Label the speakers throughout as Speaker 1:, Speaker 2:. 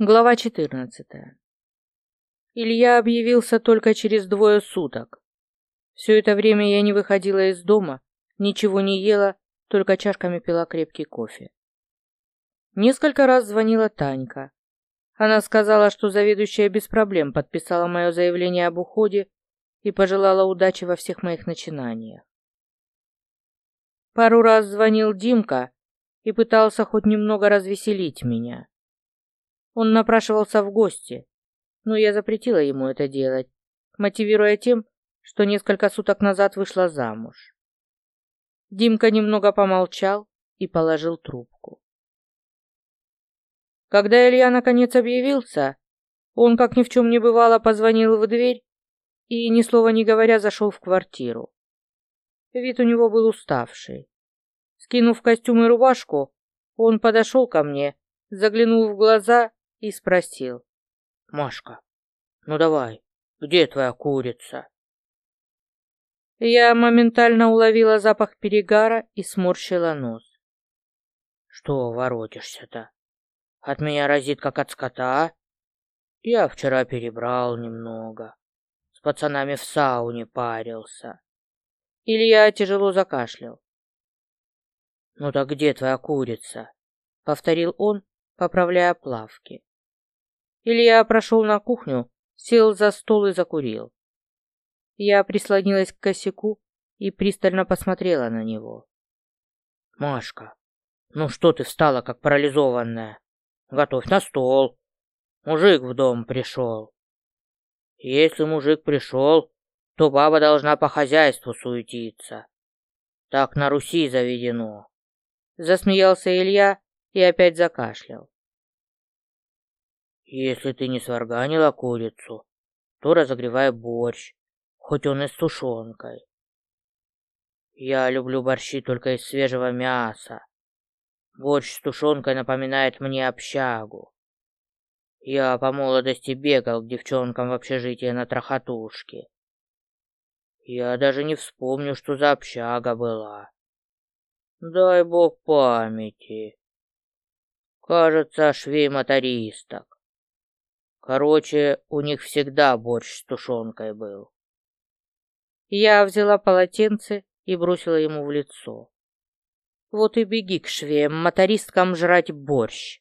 Speaker 1: Глава 14. Илья объявился только через двое суток. Все это время я не выходила из дома, ничего не ела, только чашками пила крепкий кофе. Несколько раз звонила Танька. Она сказала, что заведующая без проблем подписала мое заявление об уходе и пожелала удачи во всех моих начинаниях. Пару раз звонил Димка и пытался хоть немного развеселить меня. Он напрашивался в гости, но я запретила ему это делать, мотивируя тем, что несколько суток назад вышла замуж. Димка немного помолчал и положил трубку. Когда Илья наконец объявился, он, как ни в чем не бывало, позвонил в дверь и, ни слова не говоря, зашел в квартиру. Вид у него был уставший. Скинув костюм и рубашку, он подошел ко мне, заглянул в глаза и спросил. «Машка, ну давай, где твоя курица?» Я моментально уловила запах перегара и сморщила нос. «Что воротишься-то? От меня разит, как от скота. Я вчера перебрал немного. С пацанами в сауне парился». Илья тяжело закашлял. «Ну так где твоя курица?» — повторил он, поправляя плавки. Илья прошел на кухню, сел за стол и закурил. Я прислонилась к косяку и пристально посмотрела на него. «Машка, ну что ты встала, как парализованная? Готовь на стол. Мужик в дом пришел. Если мужик пришел, то баба должна по хозяйству суетиться. Так на Руси заведено». Засмеялся Илья и опять закашлял. Если ты не сварганила курицу, то разогревай борщ, хоть он и с тушенкой. Я люблю борщи только из свежего мяса. Борщ с тушенкой напоминает мне общагу. Я по молодости бегал к девчонкам в общежитие на трохотушке. Я даже не вспомню, что за общага была. Дай бог памяти. Кажется, швей-мотористок. Короче, у них всегда борщ с тушенкой был. Я взяла полотенце и бросила ему в лицо. Вот и беги к швеям, мотористкам жрать борщ.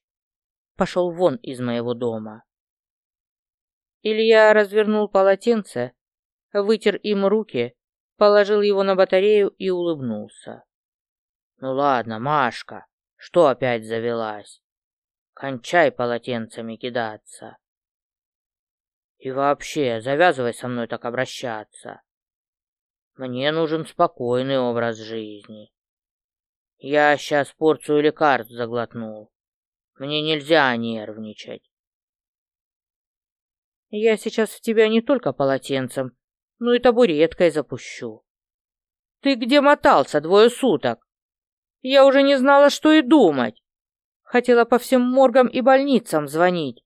Speaker 1: Пошел вон из моего дома. Илья развернул полотенце, вытер им руки, положил его на батарею и улыбнулся. Ну ладно, Машка, что опять завелась? Кончай полотенцами кидаться. И вообще, завязывай со мной так обращаться. Мне нужен спокойный образ жизни. Я сейчас порцию лекарств заглотнул. Мне нельзя нервничать. Я сейчас в тебя не только полотенцем, но и табуреткой запущу. Ты где мотался двое суток? Я уже не знала, что и думать. Хотела по всем моргам и больницам звонить.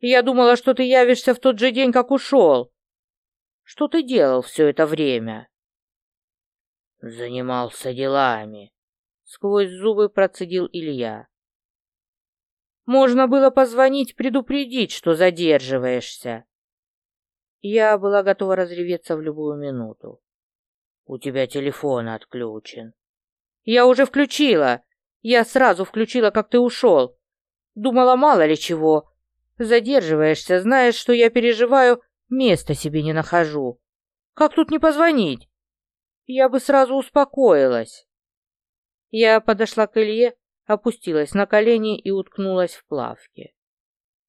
Speaker 1: Я думала, что ты явишься в тот же день, как ушел. Что ты делал все это время?» «Занимался делами», — сквозь зубы процедил Илья. «Можно было позвонить, предупредить, что задерживаешься». Я была готова разреветься в любую минуту. «У тебя телефон отключен». «Я уже включила. Я сразу включила, как ты ушел. Думала, мало ли чего. Задерживаешься, знаешь, что я переживаю, места себе не нахожу. Как тут не позвонить? Я бы сразу успокоилась. Я подошла к Илье, опустилась на колени и уткнулась в плавки.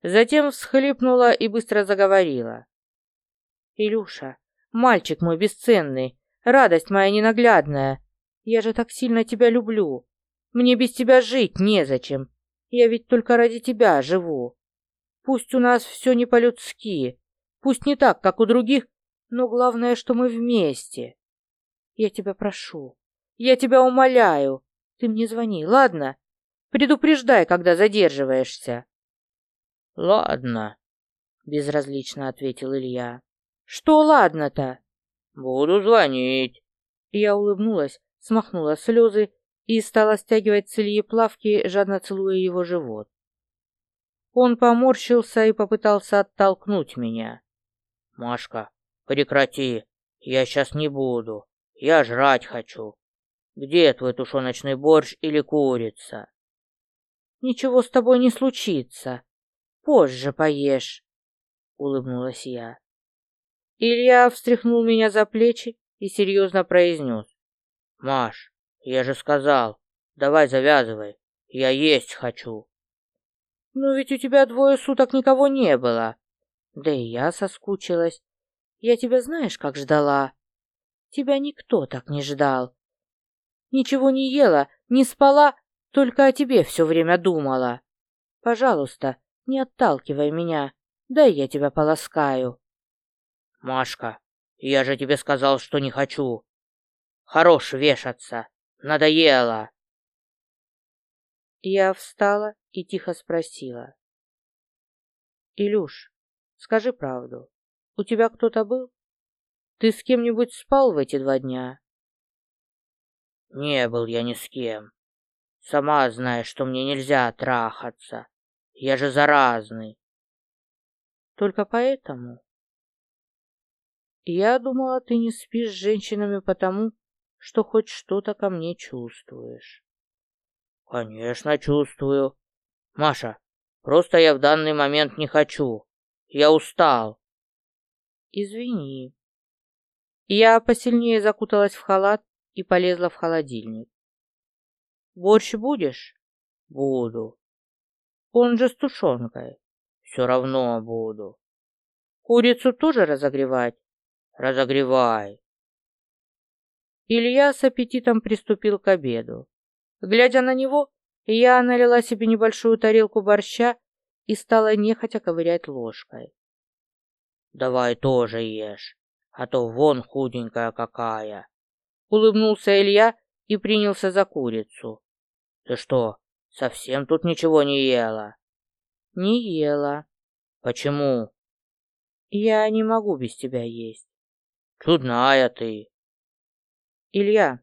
Speaker 1: Затем всхлипнула и быстро заговорила. «Илюша, мальчик мой бесценный, радость моя ненаглядная, я же так сильно тебя люблю. Мне без тебя жить незачем. Я ведь только ради тебя живу. Пусть у нас все не по-людски, пусть не так, как у других, но главное, что мы вместе. Я тебя прошу, я тебя умоляю, ты мне звони, ладно? Предупреждай, когда задерживаешься. Ладно, безразлично ответил Илья. Что ладно-то? Буду звонить. Я улыбнулась, смахнула слезы и стала стягивать с Ильи плавки, жадно целуя его живот. Он поморщился и попытался оттолкнуть меня.
Speaker 2: «Машка, прекрати, я сейчас не буду, я жрать хочу. Где твой тушеночный борщ или курица?»
Speaker 1: «Ничего с тобой не случится, позже поешь», — улыбнулась я. Илья встряхнул меня за плечи и серьезно произнес.
Speaker 2: «Маш, я же сказал, давай завязывай, я есть хочу».
Speaker 1: «Ну ведь у тебя двое суток никого не было. Да и я соскучилась. Я тебя знаешь, как ждала. Тебя никто так не ждал. Ничего не ела, не спала, только о тебе все время думала. Пожалуйста, не отталкивай меня, дай я тебя поласкаю».
Speaker 2: «Машка, я же тебе сказал, что не хочу. Хорош вешаться, надоело».
Speaker 1: Я встала и тихо спросила. «Илюш, скажи правду, у тебя кто-то был? Ты с кем-нибудь спал в эти два дня?»
Speaker 2: «Не был я ни с кем. Сама знаешь, что мне нельзя трахаться. Я же заразный».
Speaker 1: «Только поэтому?» «Я думала, ты не спишь с женщинами потому, что хоть что-то ко мне чувствуешь».
Speaker 2: Конечно, чувствую. Маша, просто я в данный момент не хочу. Я устал.
Speaker 1: Извини. Я посильнее закуталась в халат и полезла в холодильник. Борщ будешь?
Speaker 2: Буду.
Speaker 1: Он же с тушенкой.
Speaker 2: Все равно буду.
Speaker 1: Курицу тоже разогревать?
Speaker 2: Разогревай.
Speaker 1: Илья с аппетитом приступил к обеду. Глядя на него, я налила себе небольшую тарелку борща и стала нехотя ковырять ложкой.
Speaker 2: «Давай тоже ешь, а то вон худенькая какая!»
Speaker 1: Улыбнулся Илья и принялся за курицу.
Speaker 2: «Ты что, совсем тут ничего не ела?»
Speaker 1: «Не ела».
Speaker 2: «Почему?»
Speaker 1: «Я не могу без тебя есть».
Speaker 2: «Чудная ты».
Speaker 1: «Илья,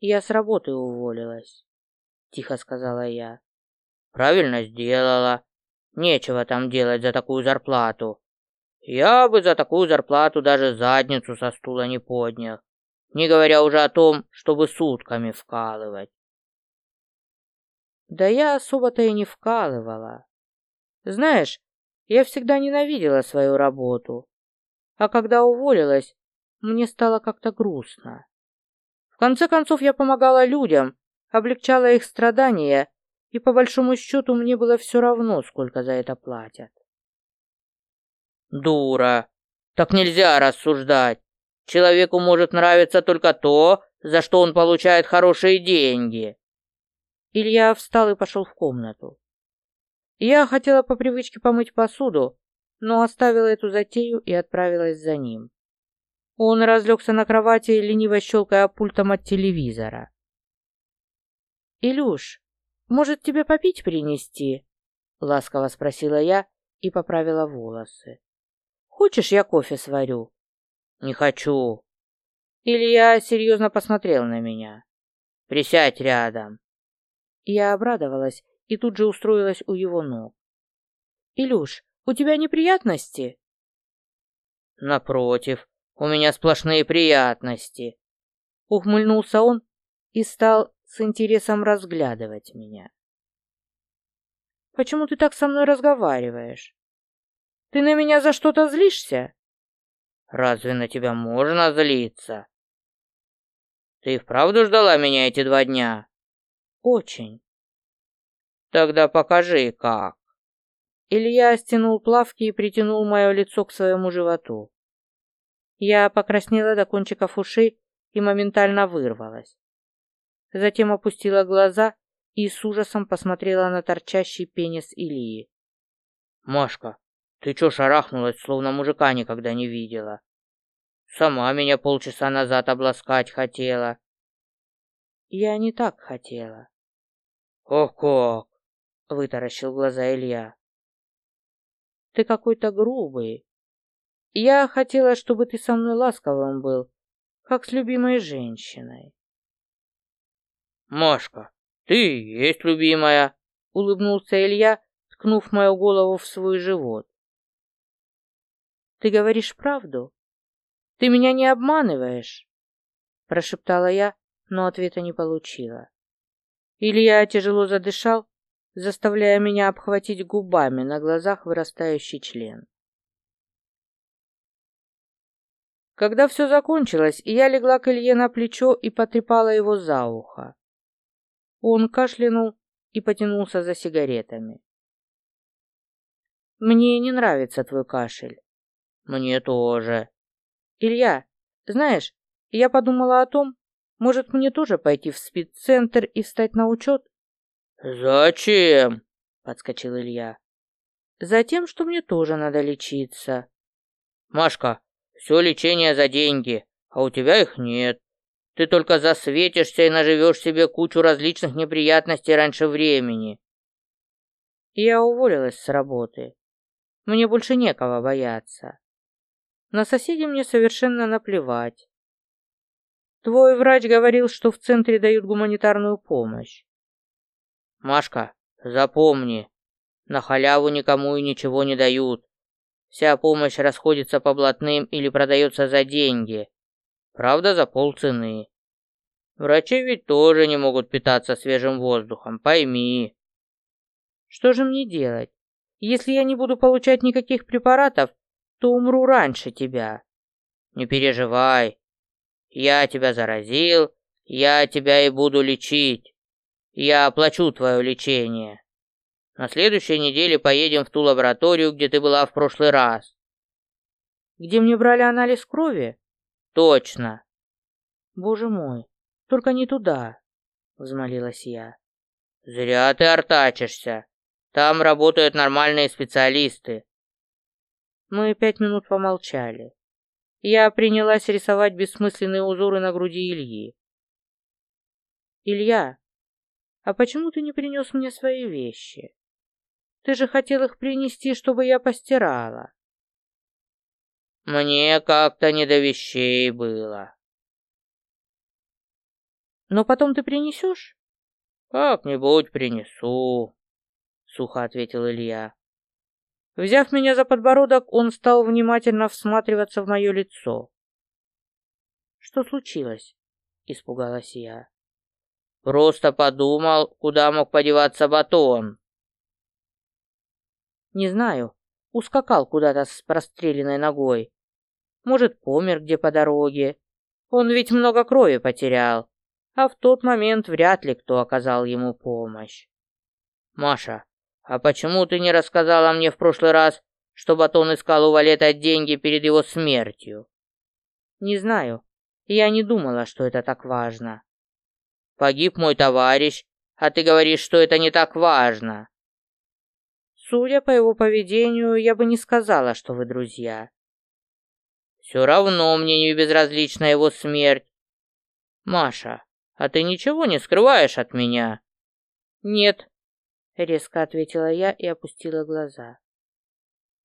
Speaker 1: я с работы уволилась тихо сказала я.
Speaker 2: Правильно сделала. Нечего там делать за такую зарплату. Я бы за такую зарплату даже задницу со стула не поднял, не говоря уже о том, чтобы сутками вкалывать.
Speaker 1: Да я особо-то и не вкалывала. Знаешь, я всегда ненавидела свою работу. А когда уволилась, мне стало как-то грустно. В конце концов, я помогала людям, облегчала их страдания, и по большому счету мне было все равно, сколько за это платят.
Speaker 2: Дура! Так нельзя рассуждать. Человеку может нравиться только то, за что он получает хорошие деньги.
Speaker 1: Илья встал и пошел в комнату. Я хотела по привычке помыть посуду, но оставила эту затею и отправилась за ним. Он разлегся на кровати, лениво щелкая пультом от телевизора. «Илюш, может, тебе попить принести?» — ласково спросила я и поправила волосы. «Хочешь, я кофе сварю?»
Speaker 2: «Не хочу».
Speaker 1: Илья серьезно посмотрел на меня.
Speaker 2: «Присядь рядом».
Speaker 1: Я обрадовалась и тут же устроилась у его ног. «Илюш, у тебя неприятности?»
Speaker 2: «Напротив, у меня сплошные приятности», —
Speaker 1: ухмыльнулся он и стал с интересом разглядывать меня. «Почему ты так со мной разговариваешь? Ты на меня за что-то злишься?»
Speaker 2: «Разве на тебя можно злиться?» «Ты вправду ждала меня эти два дня?»
Speaker 1: «Очень».
Speaker 2: «Тогда покажи, как».
Speaker 1: Илья стянул плавки и притянул мое лицо к своему животу. Я покраснела до кончиков ушей и моментально вырвалась затем опустила глаза и с ужасом посмотрела на торчащий пенис Ильи.
Speaker 2: «Машка, ты чё шарахнулась, словно мужика никогда не видела? Сама меня полчаса назад обласкать хотела».
Speaker 1: «Я не так хотела».
Speaker 2: «Ох как!»
Speaker 1: — вытаращил глаза Илья. «Ты какой-то грубый. Я хотела, чтобы ты со мной ласковым был, как с любимой женщиной».
Speaker 2: «Машка, ты есть любимая!» — улыбнулся Илья,
Speaker 1: ткнув мою голову в свой живот. «Ты говоришь правду? Ты меня не обманываешь?» Прошептала я, но ответа не получила. Илья тяжело задышал, заставляя меня обхватить губами на глазах вырастающий член. Когда все закончилось, я легла к Илье на плечо и потрепала его за ухо. Он кашлянул и потянулся за сигаретами. «Мне не нравится твой кашель».
Speaker 2: «Мне тоже».
Speaker 1: «Илья, знаешь, я подумала о том, может мне тоже пойти в спеццентр и встать на учет?»
Speaker 2: «Зачем?» — подскочил Илья.
Speaker 1: «Затем, что мне тоже надо лечиться».
Speaker 2: «Машка, все лечение за деньги, а у тебя их нет. Ты только засветишься и наживешь себе кучу различных неприятностей раньше времени».
Speaker 1: Я уволилась с работы. Мне больше некого бояться. На соседей мне совершенно наплевать. Твой врач говорил, что в центре дают гуманитарную помощь.
Speaker 2: Машка, запомни, на халяву никому и ничего не дают. Вся помощь расходится по блатным или продается за деньги. Правда, за полцены. Врачи ведь тоже не могут питаться свежим воздухом, пойми.
Speaker 1: Что же мне делать? Если я не буду получать никаких препаратов, то умру раньше тебя.
Speaker 2: Не переживай, я тебя заразил, я тебя и буду лечить. Я оплачу твое лечение. На следующей неделе поедем в ту лабораторию, где ты была в прошлый раз.
Speaker 1: Где мне брали анализ крови?
Speaker 2: Точно.
Speaker 1: Боже мой, только не туда, взмолилась я.
Speaker 2: Зря ты артачишься. Там работают нормальные специалисты.
Speaker 1: Мы пять минут помолчали. Я принялась рисовать бессмысленные узоры на груди Ильи. «Илья, а почему ты не принес мне свои вещи? Ты же хотел их принести, чтобы я постирала».
Speaker 2: «Мне как-то не до вещей было».
Speaker 1: «Но потом ты принесешь?»
Speaker 2: «Как-нибудь принесу», — сухо ответил Илья.
Speaker 1: Взяв меня за подбородок, он стал внимательно всматриваться в мое лицо. «Что случилось?» — испугалась я.
Speaker 2: «Просто подумал, куда мог подеваться батон».
Speaker 1: «Не знаю. Ускакал куда-то с простреленной ногой. Может, помер где по дороге. Он ведь много крови потерял, а в тот момент вряд ли кто оказал ему помощь».
Speaker 2: «Маша, «А почему ты не рассказала мне в прошлый раз, что Батон искал у Валета деньги перед его смертью?»
Speaker 1: «Не знаю. Я не думала, что это так важно».
Speaker 2: «Погиб мой товарищ, а ты говоришь, что это не так важно».
Speaker 1: «Судя по его поведению, я бы не сказала, что вы друзья».
Speaker 2: «Все равно мне не безразлична его смерть. Маша, а ты ничего не скрываешь от меня?»
Speaker 1: «Нет», резко ответила я и опустила глаза.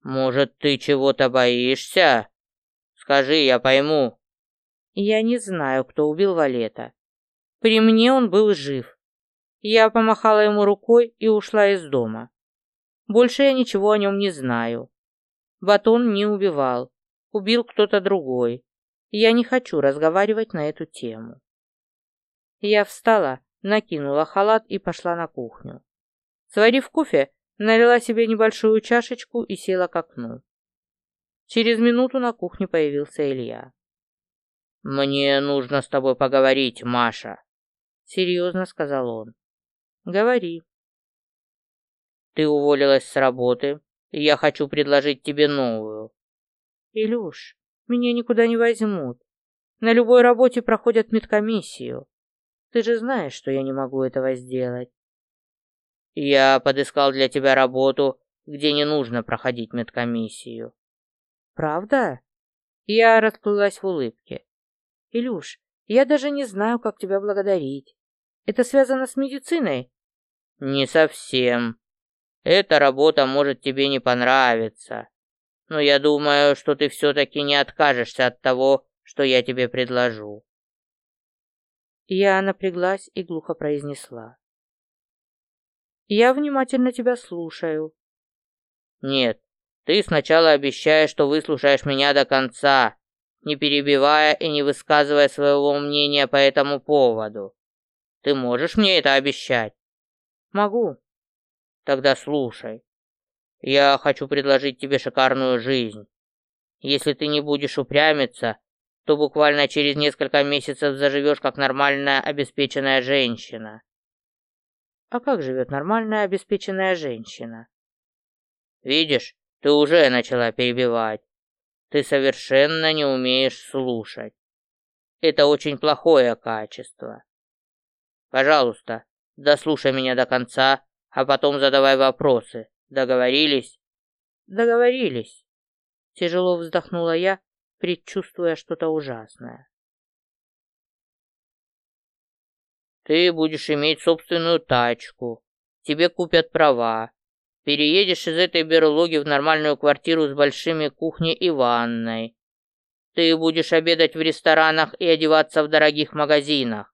Speaker 2: Может, ты чего-то боишься? Скажи, я пойму.
Speaker 1: Я не знаю, кто убил Валета. При мне он был жив. Я помахала ему рукой и ушла из дома. Больше я ничего о нем не знаю. Батон не убивал. Убил кто-то другой. Я не хочу разговаривать на эту тему. Я встала, накинула халат и пошла на кухню. Сварив кофе, налила себе небольшую чашечку и села к окну. Через минуту на кухне появился Илья.
Speaker 2: «Мне нужно с тобой поговорить, Маша», — серьезно сказал он.
Speaker 1: «Говори».
Speaker 2: «Ты уволилась с работы, и я хочу предложить тебе новую».
Speaker 1: «Илюш, меня никуда не возьмут. На любой работе проходят медкомиссию. Ты же знаешь, что я не могу этого сделать.
Speaker 2: Я подыскал для тебя работу, где не нужно проходить медкомиссию.
Speaker 1: Правда? Я расплылась в улыбке. Илюш, я даже не знаю, как тебя благодарить. Это связано с медициной?
Speaker 2: Не совсем. Эта работа может тебе не понравиться. Но я думаю, что ты все-таки не откажешься от того, что я тебе предложу.
Speaker 1: Я напряглась и глухо произнесла. Я внимательно тебя слушаю.
Speaker 2: Нет, ты сначала обещаешь, что выслушаешь меня до конца, не перебивая и не высказывая своего мнения по этому поводу. Ты можешь мне это обещать?
Speaker 1: Могу.
Speaker 2: Тогда слушай. Я хочу предложить тебе шикарную жизнь. Если ты не будешь упрямиться, то буквально через несколько месяцев заживешь как нормальная обеспеченная женщина.
Speaker 1: А как живет нормальная обеспеченная женщина?
Speaker 2: Видишь, ты уже начала перебивать. Ты совершенно не умеешь слушать. Это очень плохое качество. Пожалуйста, дослушай меня до конца, а потом задавай вопросы. Договорились?
Speaker 1: Договорились. Тяжело вздохнула я, предчувствуя что-то ужасное.
Speaker 2: Ты будешь иметь собственную тачку, тебе купят права, переедешь из этой берлоги в нормальную квартиру с большими кухней и ванной. Ты будешь обедать в ресторанах и одеваться в дорогих магазинах.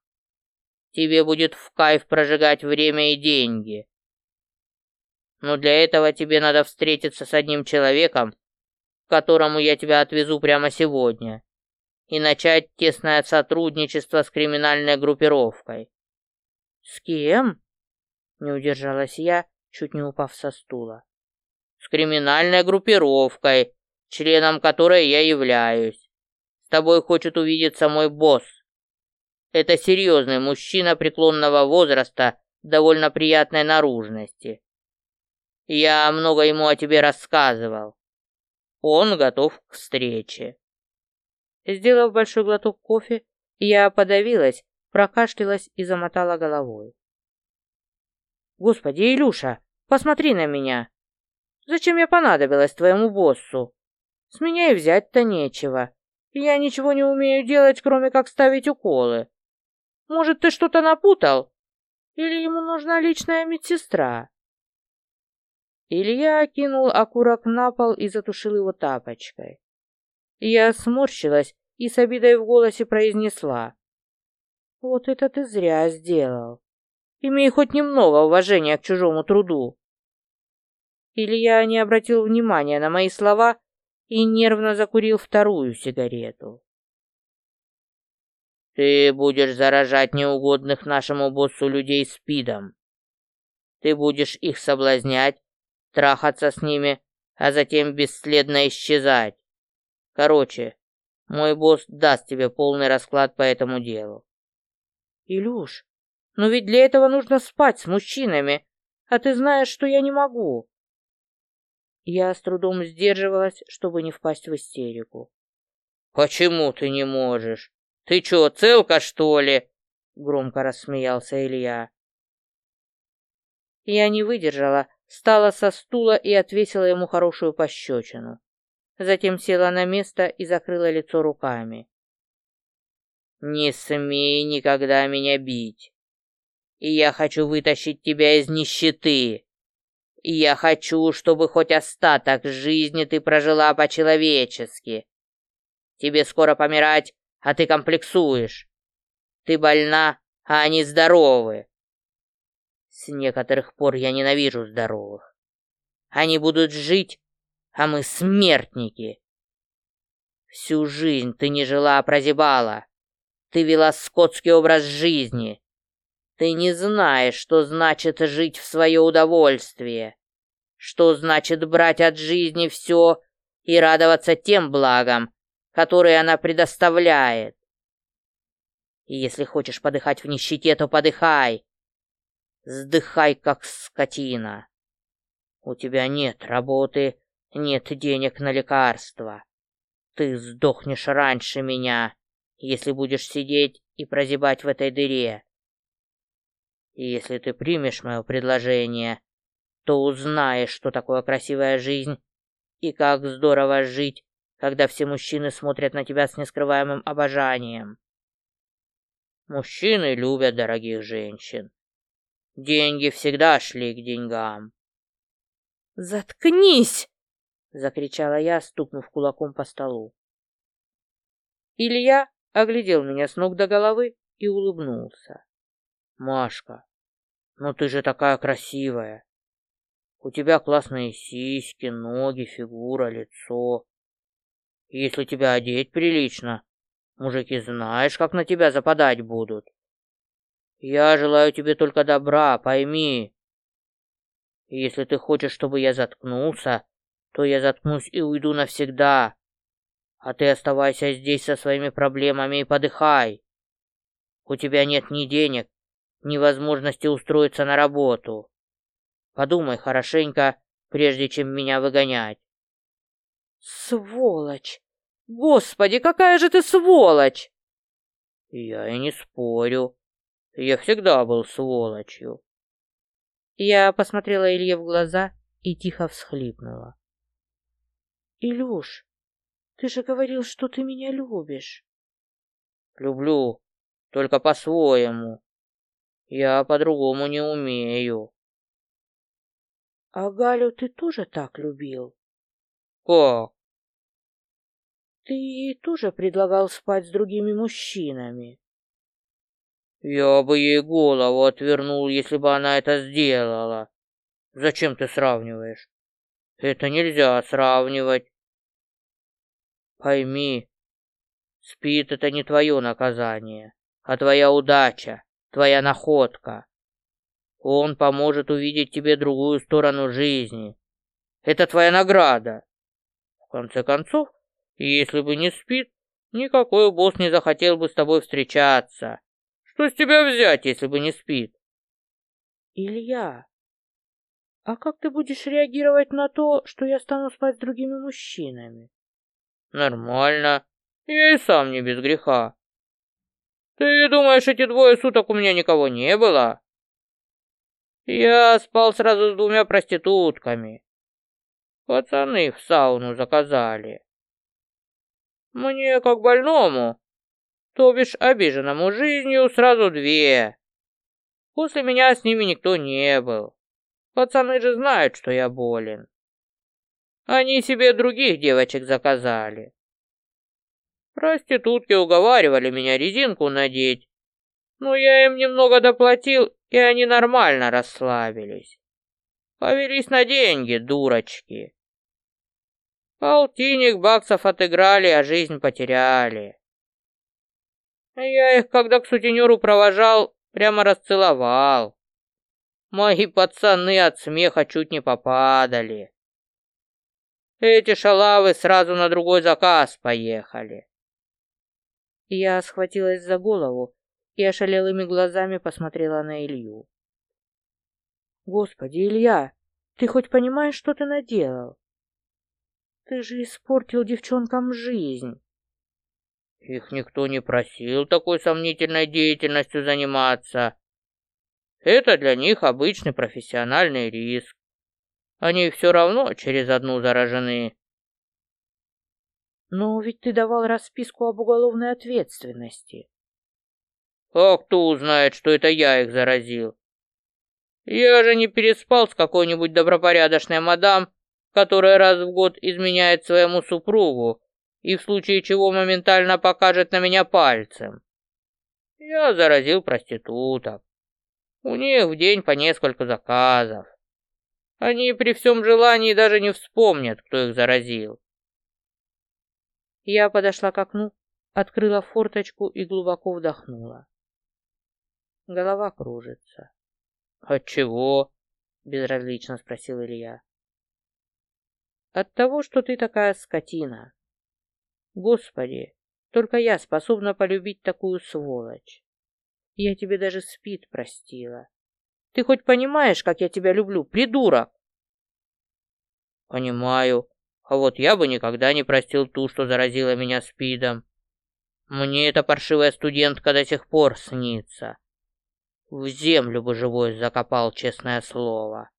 Speaker 2: Тебе будет в кайф прожигать время и деньги. Но для этого тебе надо встретиться с одним человеком, к которому я тебя отвезу прямо сегодня, и начать тесное сотрудничество с криминальной группировкой.
Speaker 1: С кем? Не удержалась я, чуть не упав со стула.
Speaker 2: С криминальной группировкой, членом которой я являюсь. С тобой хочет увидеться мой босс. Это серьезный мужчина преклонного возраста, довольно приятной наружности. Я много ему о тебе рассказывал. Он готов к встрече.
Speaker 1: Сделав большой глоток кофе, я подавилась, прокашлялась и замотала головой. Господи, Илюша, посмотри на меня. Зачем я понадобилась твоему боссу? С меня и взять-то нечего. Я ничего не умею делать, кроме как ставить уколы. Может, ты что-то напутал? Или ему нужна личная медсестра? Илья кинул окурок на пол и затушил его тапочкой. Я сморщилась и с обидой в голосе произнесла. «Вот это ты зря сделал. Имей хоть немного уважения к чужому труду». Илья не обратил внимания на мои слова и нервно закурил вторую сигарету.
Speaker 2: Ты будешь заражать неугодных нашему боссу людей спидом. Ты будешь их соблазнять, трахаться с ними, а затем бесследно исчезать. Короче, мой босс даст тебе полный расклад по этому делу.
Speaker 1: Илюш, но ведь для этого нужно спать с мужчинами, а ты знаешь, что я не могу. Я с трудом сдерживалась, чтобы не впасть в истерику.
Speaker 2: Почему ты не можешь? «Ты чё, целка, что ли?» — громко рассмеялся Илья.
Speaker 1: Я не выдержала, встала со стула и отвесила ему хорошую пощечину. Затем села на место и закрыла лицо руками.
Speaker 2: «Не смей никогда меня бить. И я хочу вытащить тебя из нищеты. И я хочу, чтобы хоть остаток жизни ты прожила по-человечески. Тебе скоро помирать, а ты комплексуешь. Ты больна, а они здоровы. С некоторых пор я ненавижу здоровых. Они будут жить, а мы смертники. Всю жизнь ты не жила, а прозябала. Ты вела скотский образ жизни. Ты не знаешь, что значит жить в свое удовольствие, что значит брать от жизни все и радоваться тем благам, которые она предоставляет. И если хочешь подыхать в нищете, то подыхай. Сдыхай, как скотина. У тебя нет работы, нет денег на лекарства. Ты сдохнешь раньше меня, если будешь сидеть и прозябать в этой дыре. И если ты примешь мое предложение, то узнаешь, что такое красивая жизнь и как здорово жить когда все мужчины смотрят на тебя с нескрываемым обожанием. Мужчины любят дорогих женщин. Деньги всегда шли к деньгам.
Speaker 1: «Заткнись!» — закричала я, стукнув кулаком по столу. Илья оглядел меня с ног до головы и улыбнулся.
Speaker 2: «Машка, ну ты же такая красивая! У тебя классные сиськи, ноги, фигура, лицо. Если тебя одеть прилично, мужики знаешь, как на тебя западать будут. Я желаю тебе только добра, пойми. Если ты хочешь, чтобы я заткнулся, то я заткнусь и уйду навсегда. А ты оставайся здесь со своими проблемами и подыхай. У тебя нет ни денег, ни возможности устроиться на работу. Подумай хорошенько, прежде чем меня выгонять.
Speaker 1: Сволочь! Господи, какая же ты сволочь!
Speaker 2: Я и не спорю. Я всегда был сволочью.
Speaker 1: Я посмотрела Илье в глаза и тихо всхлипнула. Илюш, ты же говорил, что ты меня любишь.
Speaker 2: Люблю, только по-своему. Я по-другому не умею.
Speaker 1: А Галю ты тоже так любил?
Speaker 2: Как?
Speaker 1: Ты тоже предлагал спать с другими мужчинами.
Speaker 2: Я бы ей голову отвернул, если бы она это сделала. Зачем ты сравниваешь? Это нельзя сравнивать. Пойми, спит это не твое наказание, а твоя удача, твоя находка. Он поможет увидеть тебе другую сторону жизни. Это твоя награда. В конце концов, если бы не спит, никакой босс не захотел бы с тобой встречаться. Что с тебя взять, если бы не спит?
Speaker 1: Илья, а как ты будешь реагировать на то, что я стану спать с другими мужчинами?
Speaker 2: Нормально. Я и сам не без греха. Ты думаешь, эти двое суток у меня никого не было? Я спал сразу с двумя проститутками. Пацаны в сауну заказали. Мне, как больному, то бишь обиженному жизнью, сразу две. После меня с ними никто не был. Пацаны же знают, что я болен. Они себе других девочек заказали. Проститутки уговаривали меня резинку надеть, но я им немного доплатил, и они нормально расслабились. Повелись на деньги, дурочки. Полтинник баксов отыграли, а жизнь потеряли. Я их, когда к сутенеру провожал, прямо расцеловал. Мои пацаны от смеха чуть не попадали. Эти шалавы сразу на другой заказ поехали.
Speaker 1: Я схватилась за голову и ошалелыми глазами посмотрела на Илью. Господи, Илья, ты хоть понимаешь, что ты наделал? Ты же испортил девчонкам жизнь.
Speaker 2: Их никто не просил такой сомнительной деятельностью заниматься. Это для них обычный профессиональный риск. Они все равно через одну заражены.
Speaker 1: Но ведь ты давал расписку об уголовной ответственности.
Speaker 2: А кто узнает, что это я их заразил? Я же не переспал с какой-нибудь добропорядочной мадам, которая раз в год изменяет своему супругу и в случае чего моментально покажет на меня пальцем. Я заразил проституток. У них в день по несколько заказов. Они при всем желании даже не вспомнят, кто их заразил.
Speaker 1: Я подошла к окну, открыла форточку и глубоко вдохнула. Голова кружится.
Speaker 2: «От чего?»
Speaker 1: — безразлично спросил Илья. «От того, что ты такая скотина. Господи, только я способна полюбить такую сволочь. Я тебе даже спит простила. Ты хоть понимаешь, как я тебя люблю, придурок?
Speaker 2: Понимаю. А вот я бы никогда не простил ту, что заразила меня спидом. Мне эта паршивая студентка до сих пор снится. В землю бы живой закопал, честное слово.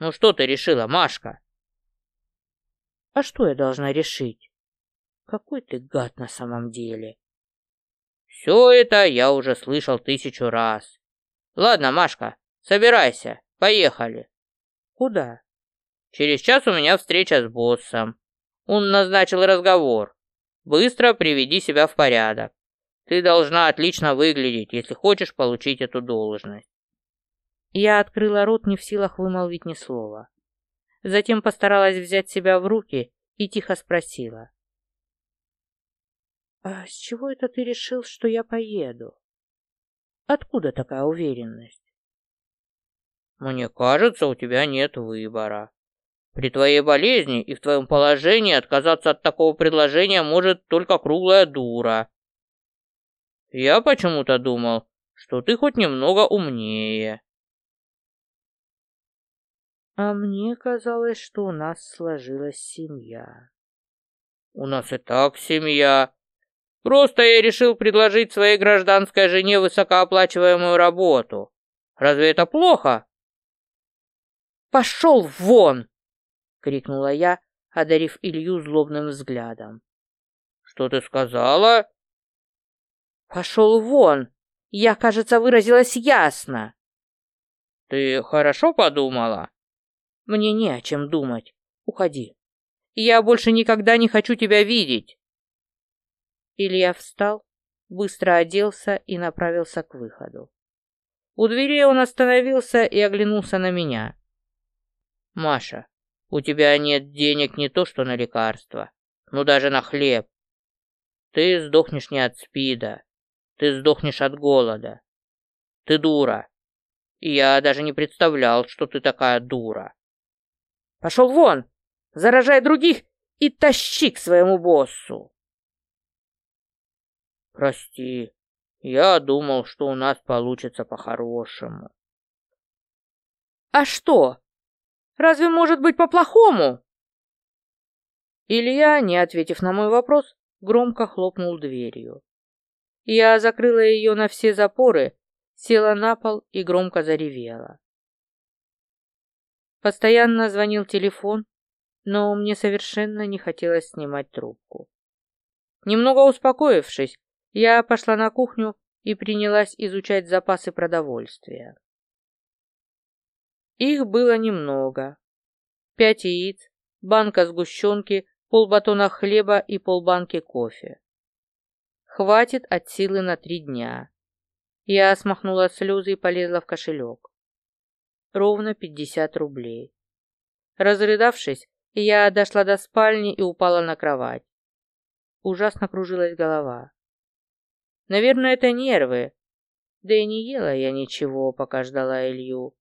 Speaker 2: Ну что ты решила, Машка?
Speaker 1: А что я должна решить? Какой ты гад на самом деле.
Speaker 2: Все это я уже слышал тысячу раз. Ладно, Машка, собирайся, поехали.
Speaker 1: Куда?
Speaker 2: Через час у меня встреча с боссом. Он назначил разговор. Быстро приведи себя в порядок. Ты должна отлично выглядеть, если хочешь получить эту должность.
Speaker 1: Я открыла рот, не в силах вымолвить ни слова. Затем постаралась взять себя в руки и тихо спросила. «А с чего это ты решил, что я поеду? Откуда такая уверенность?»
Speaker 2: «Мне кажется, у тебя нет выбора. При твоей болезни и в твоем положении отказаться от такого предложения может только круглая дура. Я почему-то думал, что ты хоть немного умнее».
Speaker 1: А мне казалось, что у нас сложилась семья.
Speaker 2: У нас и так семья. Просто я решил предложить своей гражданской жене высокооплачиваемую работу. Разве это плохо?
Speaker 1: Пошел вон! крикнула я, одарив Илью злобным взглядом.
Speaker 2: Что ты сказала?
Speaker 1: Пошел вон! Я, кажется, выразилась ясно.
Speaker 2: Ты хорошо подумала?
Speaker 1: Мне не о чем думать. Уходи. Я больше никогда не хочу тебя видеть. Илья встал, быстро оделся и направился к выходу. У дверей он остановился и оглянулся на меня.
Speaker 2: «Маша, у тебя нет денег не то что на лекарства, но даже на хлеб. Ты сдохнешь не от спида, ты сдохнешь от голода. Ты дура. я даже не представлял, что ты такая дура.
Speaker 1: Пошел вон, заражай других и тащи к своему боссу.
Speaker 2: Прости, я думал, что у нас получится по-хорошему.
Speaker 1: А что? Разве может быть по-плохому? Илья, не ответив на мой вопрос, громко хлопнул дверью. Я закрыла ее на все запоры, села на пол и громко заревела. Постоянно звонил телефон, но мне совершенно не хотелось снимать трубку. Немного успокоившись, я пошла на кухню и принялась изучать запасы продовольствия. Их было немного. Пять яиц, банка сгущенки, полбатона хлеба и полбанки кофе. Хватит от силы на три дня. Я смахнула слезы и полезла в кошелек ровно 50 рублей. Разрыдавшись, я дошла до спальни и упала на кровать. Ужасно кружилась голова. Наверное, это нервы. Да и не ела я ничего, пока ждала Илью.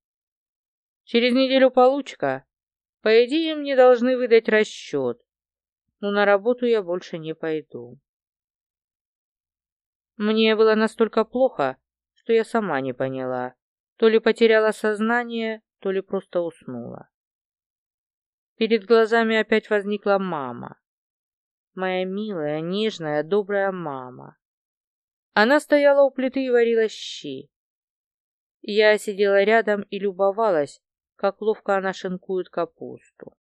Speaker 1: Через неделю получка. По идее, мне должны выдать расчет. Но на работу я больше не пойду. Мне было настолько плохо, что я сама не поняла, то ли потеряла сознание, то ли просто уснула. Перед глазами опять возникла мама. Моя милая, нежная, добрая мама. Она стояла у плиты и варила щи. Я сидела рядом и любовалась, как ловко она шинкует капусту.